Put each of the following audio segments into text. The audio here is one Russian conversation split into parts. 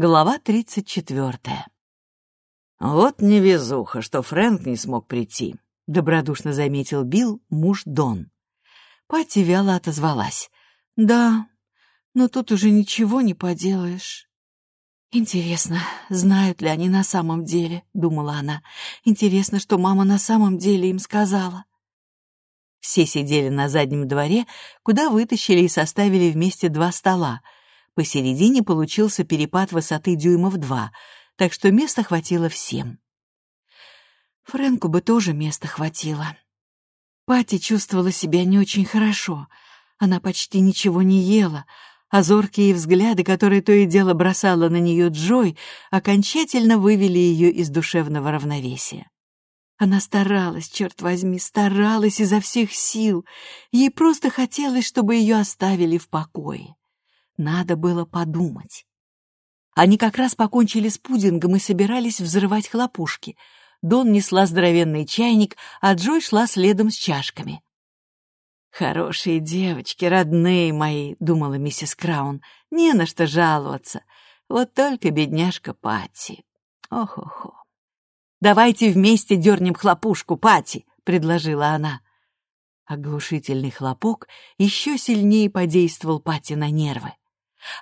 Глава тридцать четвертая. «Вот невезуха, что Фрэнк не смог прийти», — добродушно заметил Билл, муж Дон. Пати вяло отозвалась. «Да, но тут уже ничего не поделаешь». «Интересно, знают ли они на самом деле?» — думала она. «Интересно, что мама на самом деле им сказала». Все сидели на заднем дворе, куда вытащили и составили вместе два стола. Посередине получился перепад высоты дюймов два, так что места хватило всем. Фрэнку бы тоже места хватило. Пати чувствовала себя не очень хорошо. Она почти ничего не ела, а зоркие взгляды, которые то и дело бросала на нее Джой, окончательно вывели ее из душевного равновесия. Она старалась, черт возьми, старалась изо всех сил. Ей просто хотелось, чтобы ее оставили в покое. Надо было подумать. Они как раз покончили с пудингом и собирались взрывать хлопушки. Дон несла здоровенный чайник, а Джой шла следом с чашками. «Хорошие девочки, родные мои», — думала миссис Краун, — «не на что жаловаться. Вот только бедняжка Пати. Ох-охо». «Давайте вместе дернем хлопушку, Пати», — предложила она. Оглушительный хлопок еще сильнее подействовал Пати на нервы.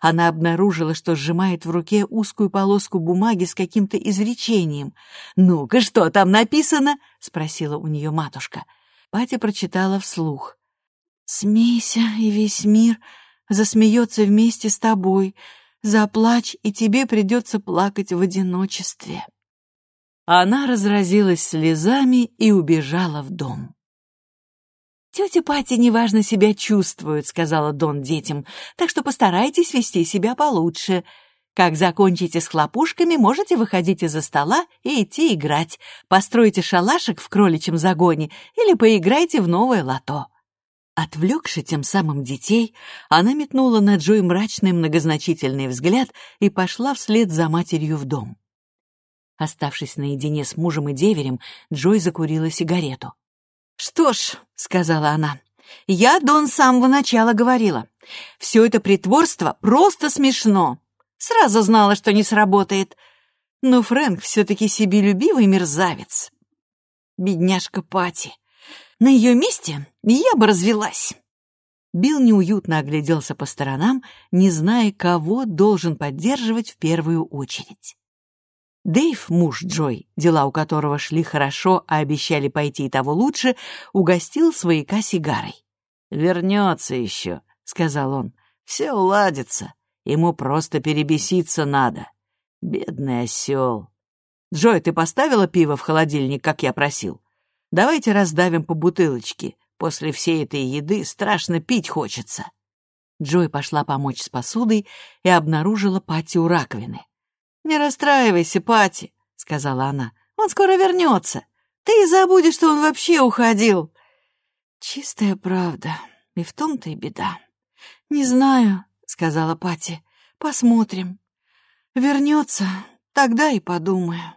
Она обнаружила, что сжимает в руке узкую полоску бумаги с каким-то изречением. «Ну-ка, что там написано?» — спросила у нее матушка. Патя прочитала вслух. «Смейся, и весь мир засмеется вместе с тобой. Заплачь, и тебе придется плакать в одиночестве». Она разразилась слезами и убежала в дом. «Тетя Пати неважно себя чувствует», — сказала Дон детям, «так что постарайтесь вести себя получше. Как закончите с хлопушками, можете выходить из-за стола и идти играть. Постройте шалашик в кроличьем загоне или поиграйте в новое лото». Отвлекши тем самым детей, она метнула на Джой мрачный многозначительный взгляд и пошла вслед за матерью в дом. Оставшись наедине с мужем и деверем, Джой закурила сигарету. «Что ж», — сказала она, — «я Дон с самого начала говорила. Все это притворство просто смешно. Сразу знала, что не сработает. Но Фрэнк все-таки себелюбивый мерзавец. Бедняжка Пати. На ее месте я бы развелась». Билл неуютно огляделся по сторонам, не зная, кого должен поддерживать в первую очередь. Дэйв, муж Джой, дела у которого шли хорошо, а обещали пойти и того лучше, угостил свояка сигарой. «Вернется еще», — сказал он. «Все уладится. Ему просто перебеситься надо. Бедный осел. Джой, ты поставила пиво в холодильник, как я просил? Давайте раздавим по бутылочке. После всей этой еды страшно пить хочется». Джой пошла помочь с посудой и обнаружила Пати у раковины. «Не расстраивайся, Пати», — сказала она. «Он скоро вернется. Ты и забудешь, что он вообще уходил». «Чистая правда. И в том-то и беда». «Не знаю», — сказала Пати. «Посмотрим. Вернется, тогда и подумаю».